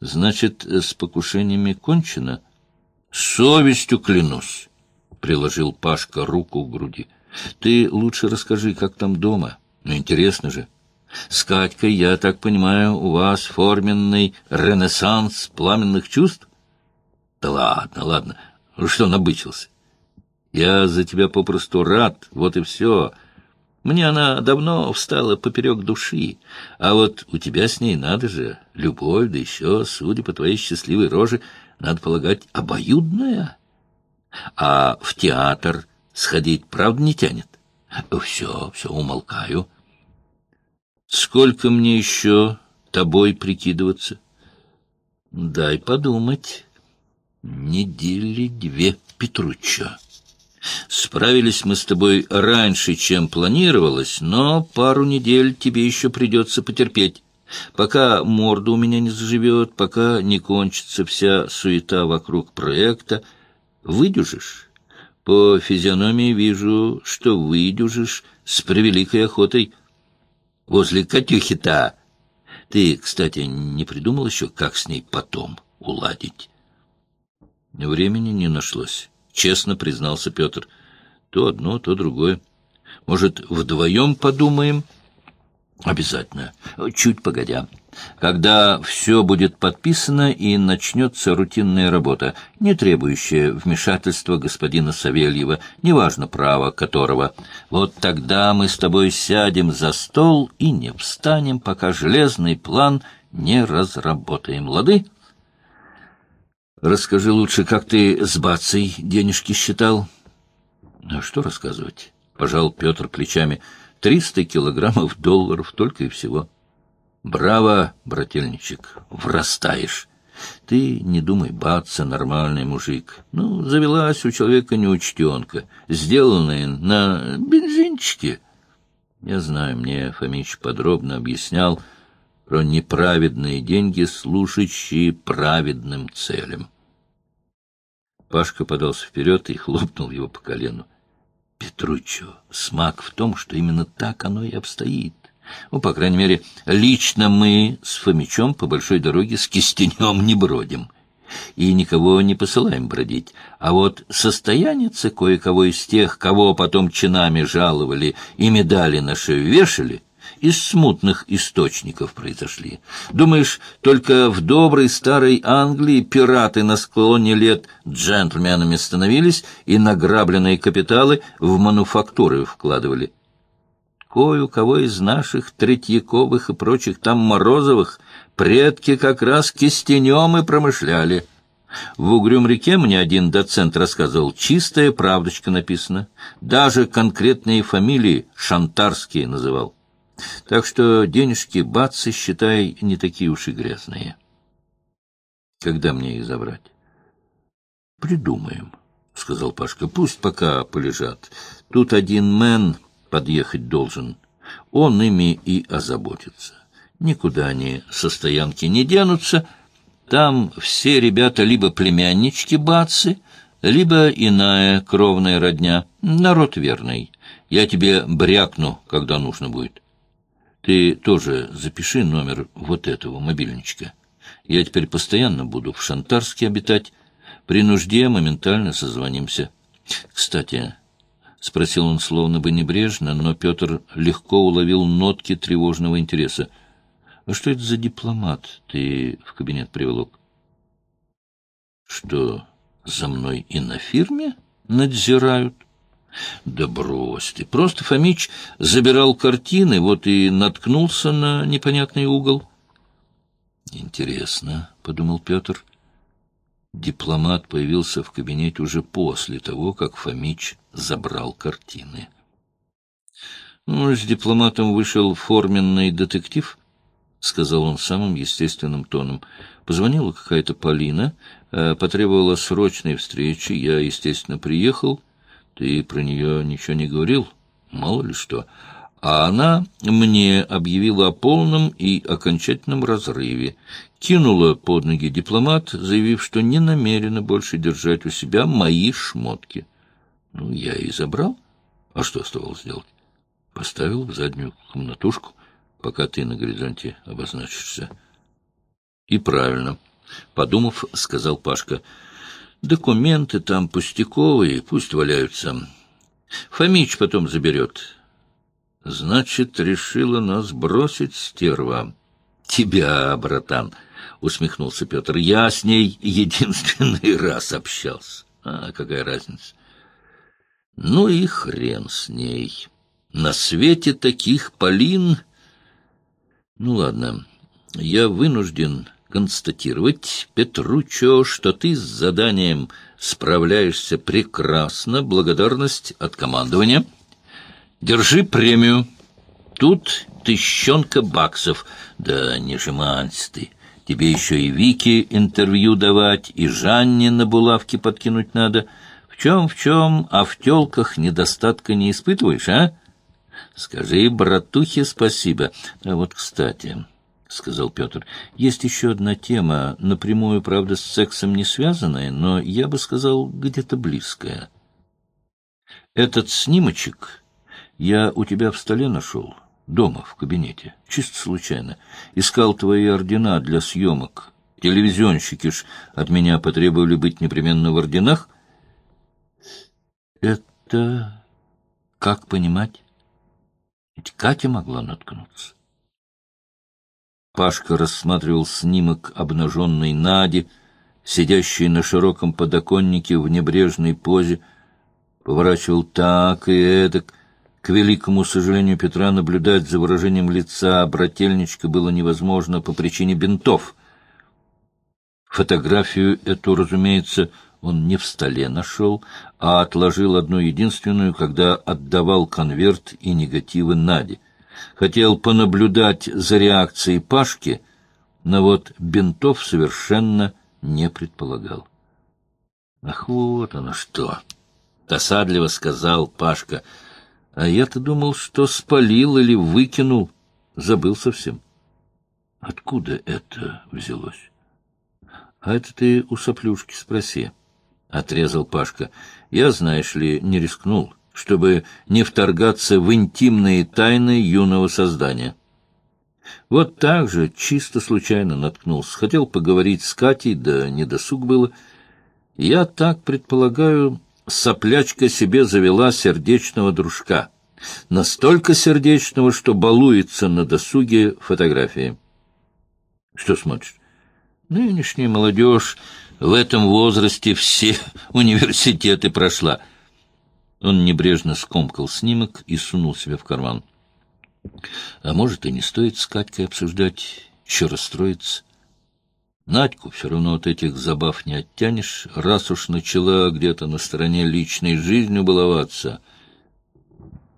Значит, с покушениями кончено? Совестью клянусь, — приложил Пашка руку к груди. Ты лучше расскажи, как там дома. Ну, интересно же. С Катькой, я так понимаю, у вас форменный ренессанс пламенных чувств? Да ладно, ладно. Ну, что набычился? Я за тебя попросту рад, вот и все. Мне она давно встала поперек души, а вот у тебя с ней надо же, любовь, да еще, судя по твоей счастливой роже, надо полагать, обоюдная. А в театр сходить, правда, не тянет? Все, все, умолкаю. Сколько мне еще тобой прикидываться? Дай подумать. Недели две, Петруччо. Справились мы с тобой раньше, чем планировалось, но пару недель тебе еще придется потерпеть. Пока морда у меня не заживет, пока не кончится вся суета вокруг проекта, выдюжишь. По физиономии вижу, что выдюжишь с превеликой охотой. Возле Катюхи-то. Ты, кстати, не придумал еще, как с ней потом уладить? Времени не нашлось честно признался Петр. То одно, то другое. Может, вдвоем подумаем? Обязательно. Чуть погодя. Когда все будет подписано и начнется рутинная работа, не требующая вмешательства господина Савельева, неважно право которого, вот тогда мы с тобой сядем за стол и не встанем, пока железный план не разработаем. Лады? Расскажи лучше, как ты с бацей денежки считал? А что рассказывать? Пожал Петр плечами. Триста килограммов долларов только и всего. Браво, брательничек, врастаешь. Ты не думай, баца, нормальный мужик. Ну, завелась у человека неучтенка, сделанная на бензинчике. Я знаю, мне Фомич подробно объяснял, про неправедные деньги, служащие праведным целям. Пашка подался вперед и хлопнул его по колену. Петруччо, смак в том, что именно так оно и обстоит. Ну, по крайней мере, лично мы с Фомичом по большой дороге с кистенем не бродим и никого не посылаем бродить. А вот состояницы кое-кого из тех, кого потом чинами жаловали и медали на шею вешали, из смутных источников произошли. Думаешь, только в доброй старой Англии пираты на склоне лет джентльменами становились и награбленные капиталы в мануфактуры вкладывали? Кое у кого из наших Третьяковых и прочих там Морозовых предки как раз кистенем и промышляли. В Угрюм-реке мне один доцент рассказывал, чистая правдочка написана. Даже конкретные фамилии шантарские называл. Так что денежки бацы, считай, не такие уж и грязные. Когда мне их забрать? Придумаем, — сказал Пашка. Пусть пока полежат. Тут один мэн подъехать должен. Он ими и озаботится. Никуда они со стоянки не денутся. Там все ребята либо племяннички бацы, либо иная кровная родня. Народ верный. Я тебе брякну, когда нужно будет. Ты тоже запиши номер вот этого мобильничка. Я теперь постоянно буду в Шантарске обитать. При нужде моментально созвонимся. Кстати, — спросил он словно бы небрежно, но Петр легко уловил нотки тревожного интереса. — А что это за дипломат ты в кабинет приволок? — Что, за мной и на фирме надзирают? Да брось ты. Просто Фомич забирал картины, вот и наткнулся на непонятный угол. Интересно, — подумал Петр. Дипломат появился в кабинете уже после того, как Фомич забрал картины. Ну, с дипломатом вышел форменный детектив, — сказал он самым естественным тоном. Позвонила какая-то Полина, э, потребовала срочной встречи. Я, естественно, приехал. Ты про нее ничего не говорил? Мало ли что. А она мне объявила о полном и окончательном разрыве. Кинула под ноги дипломат, заявив, что не намерена больше держать у себя мои шмотки. Ну, я и забрал. А что оставалось делать? Поставил в заднюю комнатушку, пока ты на горизонте обозначишься. И правильно. Подумав, сказал Пашка. Документы там пустяковые, пусть валяются. Фомич потом заберет. Значит, решила нас бросить стерва. Тебя, братан, усмехнулся Петр. Я с ней единственный раз общался. А какая разница? Ну и хрен с ней. На свете таких Полин... Ну ладно, я вынужден констатировать, Петручо, что ты с заданием справляешься прекрасно, благодарность от командования. Держи премию. Тут тыщенка баксов. Да не жеманься ты. Тебе еще и Вики интервью давать, и Жанне на булавке подкинуть надо. В чем, в чем, а в телках недостатка не испытываешь, а? Скажи братухе спасибо. А вот, кстати... — сказал Петр. — Есть еще одна тема, напрямую, правда, с сексом не связанная, но, я бы сказал, где-то близкая. Этот снимочек я у тебя в столе нашел, дома, в кабинете, чисто случайно. Искал твои ордена для съемок. Телевизионщики ж от меня потребовали быть непременно в орденах. — Это... как понимать? Ведь Катя могла наткнуться. Пашка рассматривал снимок обнаженной Нади, сидящей на широком подоконнике в небрежной позе, поворачивал так и эдак. К великому сожалению Петра наблюдать за выражением лица брательничка было невозможно по причине бинтов. Фотографию эту, разумеется, он не в столе нашел, а отложил одну единственную, когда отдавал конверт и негативы Наде хотел понаблюдать за реакцией Пашки, но вот бинтов совершенно не предполагал. «Ах, вот оно что!» — досадливо сказал Пашка. «А я-то думал, что спалил или выкинул. Забыл совсем». «Откуда это взялось?» «А это ты у соплюшки спроси», — отрезал Пашка. «Я, знаешь ли, не рискнул» чтобы не вторгаться в интимные тайны юного создания. Вот так же чисто случайно наткнулся. Хотел поговорить с Катей, да недосуг было. Я так предполагаю, соплячка себе завела сердечного дружка. Настолько сердечного, что балуется на досуге фотографии. Что смотришь? Нынешняя молодежь в этом возрасте все университеты прошла — он небрежно скомкал снимок и сунул себе в карман. А может, и не стоит с Катькой обсуждать, еще расстроиться. Надьку все равно от этих забав не оттянешь, раз уж начала где-то на стороне личной жизнью баловаться —